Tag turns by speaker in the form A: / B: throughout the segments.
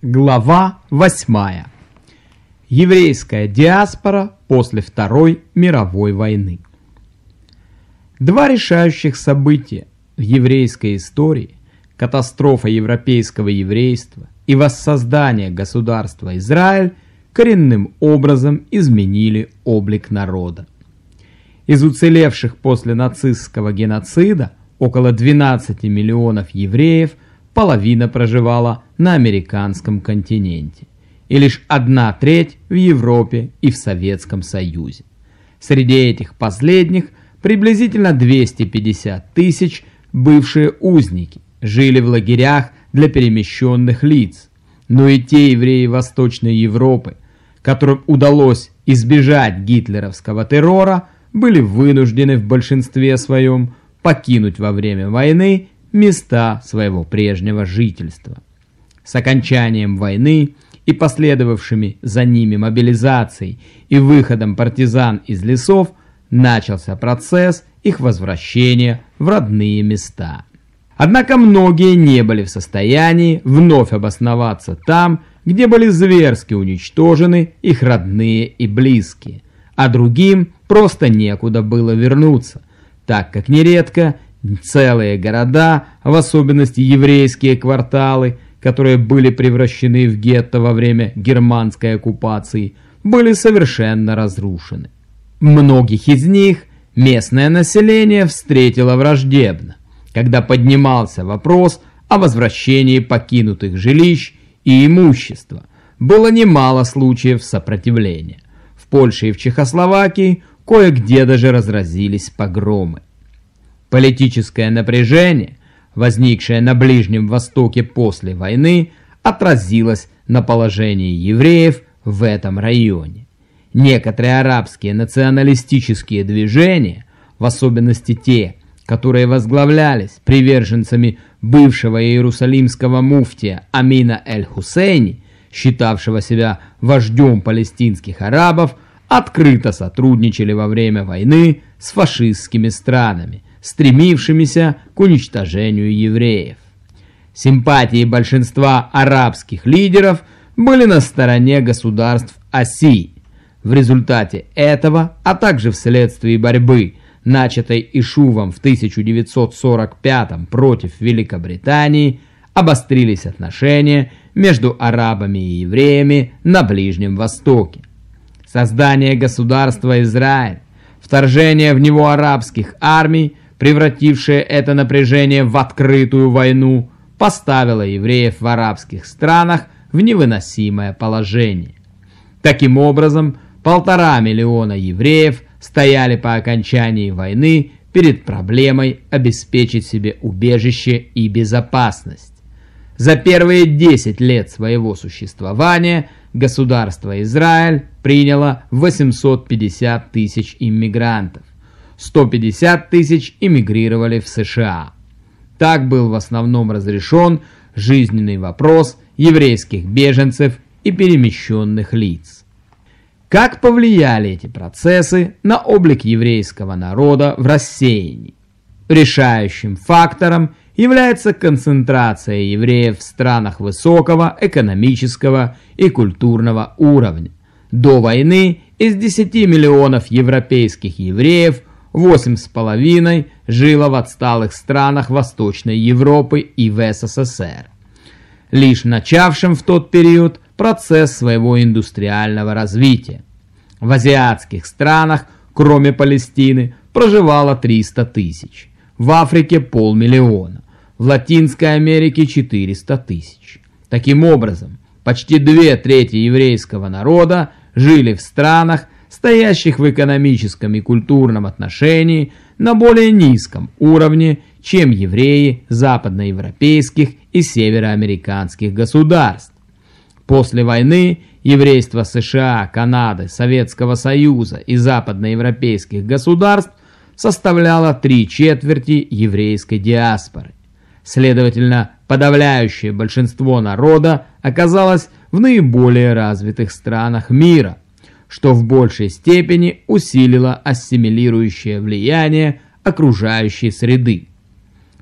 A: Глава 8. Еврейская диаспора после Второй мировой войны. Два решающих события в еврейской истории – катастрофа европейского еврейства и воссоздание государства Израиль – коренным образом изменили облик народа. Из уцелевших после нацистского геноцида около 12 миллионов евреев – половина проживала на американском континенте и лишь одна треть в Европе и в Советском Союзе. Среди этих последних приблизительно 250 тысяч бывшие узники жили в лагерях для перемещенных лиц, но и те евреи Восточной Европы, которым удалось избежать гитлеровского террора, были вынуждены в большинстве своем покинуть во время войны места своего прежнего жительства. С окончанием войны и последовавшими за ними мобилизацией и выходом партизан из лесов начался процесс их возвращения в родные места. Однако многие не были в состоянии вновь обосноваться там, где были зверски уничтожены их родные и близкие, а другим просто некуда было вернуться, так как нередко Целые города, в особенности еврейские кварталы, которые были превращены в гетто во время германской оккупации, были совершенно разрушены. Многих из них местное население встретило враждебно, когда поднимался вопрос о возвращении покинутых жилищ и имущества. Было немало случаев сопротивления. В Польше и в Чехословакии кое-где даже разразились погромы. Политическое напряжение, возникшее на Ближнем Востоке после войны, отразилось на положении евреев в этом районе. Некоторые арабские националистические движения, в особенности те, которые возглавлялись приверженцами бывшего иерусалимского муфтия Амина эль-Хусейни, считавшего себя вождем палестинских арабов, открыто сотрудничали во время войны с фашистскими странами, стремившимися к уничтожению евреев. Симпатии большинства арабских лидеров были на стороне государств оси. В результате этого, а также вследствие борьбы, начатой Ишувом в 1945 против Великобритании, обострились отношения между арабами и евреями на Ближнем Востоке. Создание государства Израиль, вторжение в него арабских армий – превратившее это напряжение в открытую войну, поставило евреев в арабских странах в невыносимое положение. Таким образом, полтора миллиона евреев стояли по окончании войны перед проблемой обеспечить себе убежище и безопасность. За первые 10 лет своего существования государство Израиль приняло 850 тысяч иммигрантов. 150 тысяч эмигрировали в США. Так был в основном разрешен жизненный вопрос еврейских беженцев и перемещенных лиц. Как повлияли эти процессы на облик еврейского народа в рассеянии? Решающим фактором является концентрация евреев в странах высокого экономического и культурного уровня. До войны из 10 миллионов европейских евреев восемь с половиной жило в отсталых странах Восточной Европы и в СССР, лишь начавшим в тот период процесс своего индустриального развития. В азиатских странах, кроме Палестины, проживало 300 тысяч, в Африке полмиллиона, в Латинской Америке 400 тысяч. Таким образом, почти две трети еврейского народа жили в странах, стоящих в экономическом и культурном отношении на более низком уровне, чем евреи западноевропейских и североамериканских государств. После войны еврейство США, Канады, Советского Союза и западноевропейских государств составляло три четверти еврейской диаспоры. Следовательно, подавляющее большинство народа оказалось в наиболее развитых странах мира – что в большей степени усилило ассимилирующее влияние окружающей среды.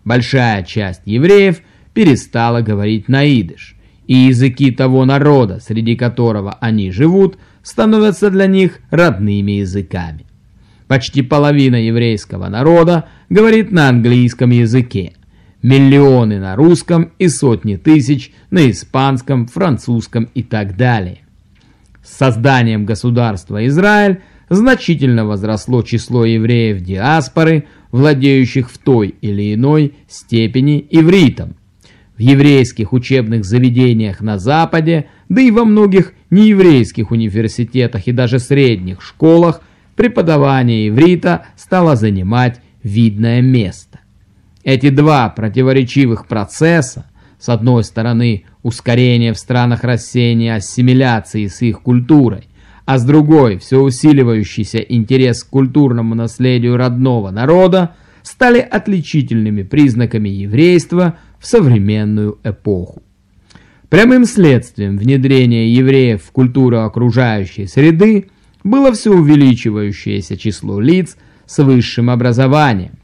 A: Большая часть евреев перестала говорить на идыш, и языки того народа, среди которого они живут, становятся для них родными языками. Почти половина еврейского народа говорит на английском языке, миллионы на русском и сотни тысяч на испанском, французском и так далее. С созданием государства Израиль значительно возросло число евреев диаспоры, владеющих в той или иной степени ивритом. В еврейских учебных заведениях на Западе, да и во многих нееврейских университетах и даже средних школах преподавание иврита стало занимать видное место. Эти два противоречивых процесса, с одной стороны ускорение в странах рассеяния ассимиляции с их культурой, а с другой все усиливающийся интерес к культурному наследию родного народа, стали отличительными признаками еврейства в современную эпоху. Прямым следствием внедрения евреев в культуру окружающей среды было все увеличивающееся число лиц с высшим образованием.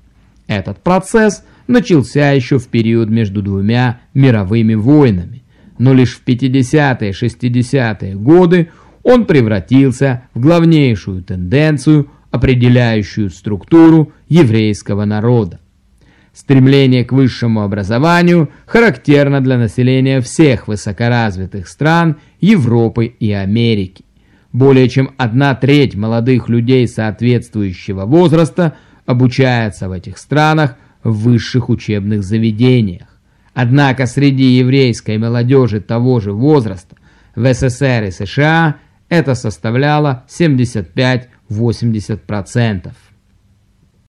A: Этот процесс начался еще в период между двумя мировыми войнами, но лишь в 50-е 60-е годы он превратился в главнейшую тенденцию, определяющую структуру еврейского народа. Стремление к высшему образованию характерно для населения всех высокоразвитых стран Европы и Америки. Более чем одна треть молодых людей соответствующего возраста обучается в этих странах в высших учебных заведениях. Однако среди еврейской молодежи того же возраста в СССР и США это составляло 75-80%.